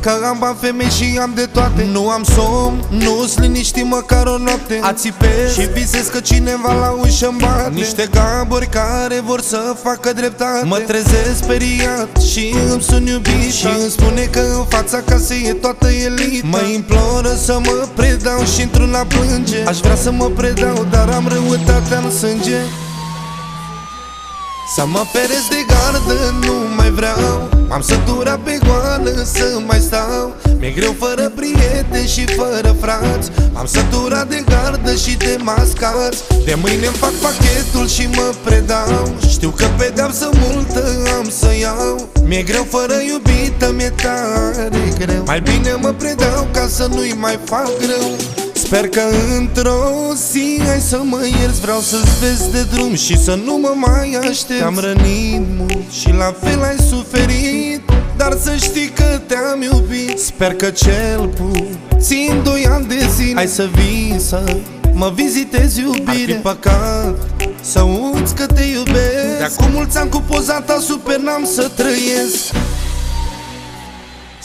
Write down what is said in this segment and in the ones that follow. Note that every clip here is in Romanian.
Că am bani femei și am de toate. Nu am somn, nu-s liniștit măcar o noapte. Ațipez și visez că cineva la ușă bate. Niște gaburi care vor să facă dreptate. Mă trezesc speriat și îmi sun iubit Și îmi spune că în fața casei e toată elita. Mă imploră să mă predau și într-una plânge. Aș vrea să mă predau, dar am răutatea în sânge să mă feresc de gardă, nu mai vreau. M-am săturat pe goală să mai stau. Mi-e greu fără prieteni și fără frați. M-am săturat de gardă și de mascați. De mâine îmi fac pachetul și mă predau. Știu că pedeapsă multă am să iau. Mi-e greu fără iubită, mi-e tare greu. Mai bine mă predau ca să nu-i mai fac greu Sper că într-o zi ai să mă ierți Vreau să-ți vezi de drum și să nu mă mai aștept Am rănit mult și la fel ai suferit Dar să știi că te-am iubit. Sper că cel puțin doi ani de zile Ai să vii să mă vizitezi iubire. Ar fi păcat să uiți că te iubesc. De acum mulți ani cu poza ta super n-am să trăiesc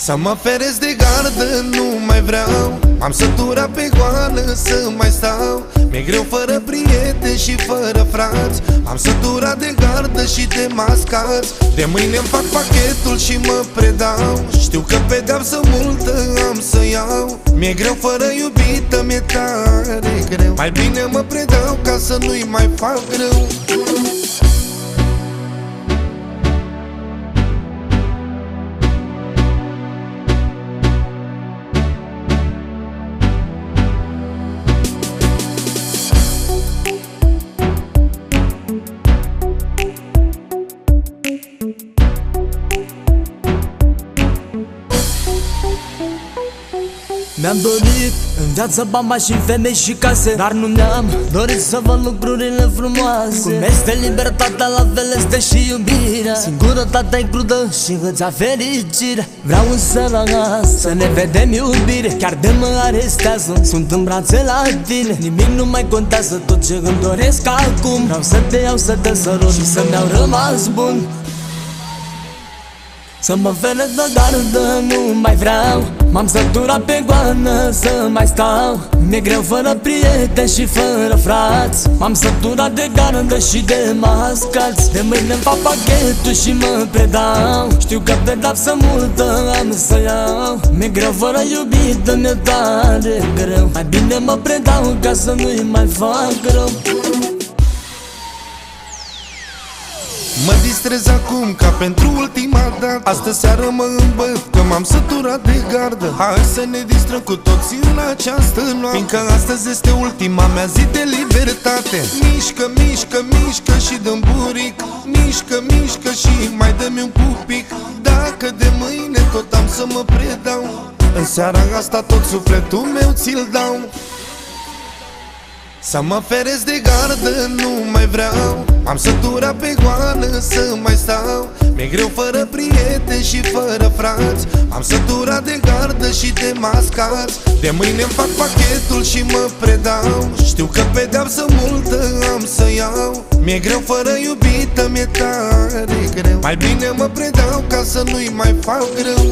să mă feresc de gardă, nu mai vreau. Am săturat pe goală să mai stau. Mi-e greu fără prieteni și fără frați. Am săturat de gardă și de mascați. De mâine îmi fac pachetul și mă predau. Știu că pedeapsă multă am să iau. Mi-e greu fără iubită, mi-e tare greu. Mai bine mă predau ca să nu-i mai fac greu Thank you. Mi-am dorit în viață bani, mașini, femei și case Dar nu mi-am dorit să văd lucrurile frumoase. Cum este libertatea, la fel este și iubirea Singurătatea e crudă și îți a fericire. Vreau însă la să ne vedem iubire. Chiar de mă arestează, sunt în brațe la tine. Nimic nu mai contează, tot ce îmi doresc acum. Vreau să te iau, să te sărut și să-mi iau rămas bun să mă vedă de gardă, nu mai vreau. M-am săturat pe goană să mai stau. Mi-e greu fără prieteni și fără frați. M-am săturat de gardă și de mascați. De mâine îmi fac pachetul și mă predau. Știu că pedapsă multă am să iau. Mi-e greu fără iubită, mi-e tare greu. Mai bine mă predau ca să nu-i mai fac rău distrez acum ca pentru ultima dată. Astă seară mă îmbăt că m-am săturat de gardă. Hai să ne distrăm cu toții în această noapte. Fiindcă astăzi este ultima mea zi de libertate. Mișcă, mișcă, mișcă și dăm buric. Mișcă, mișcă și mai dă-mi un pupic. Dacă de mâine tot am să mă predau În seara asta tot sufletul meu ți-l dau să mă feresc de gardă, nu mai vreau. Am săturat pe goană să mai stau. Mi-e greu fără prieteni și fără frați. Am săturat de gardă și de mascați. De mâine îmi fac pachetul și mă predau. Știu că pedeapsă multă am să iau. Mi-e greu fără iubită, mi-e tare greu. Mai bine mă predau ca să nu-i mai fac greu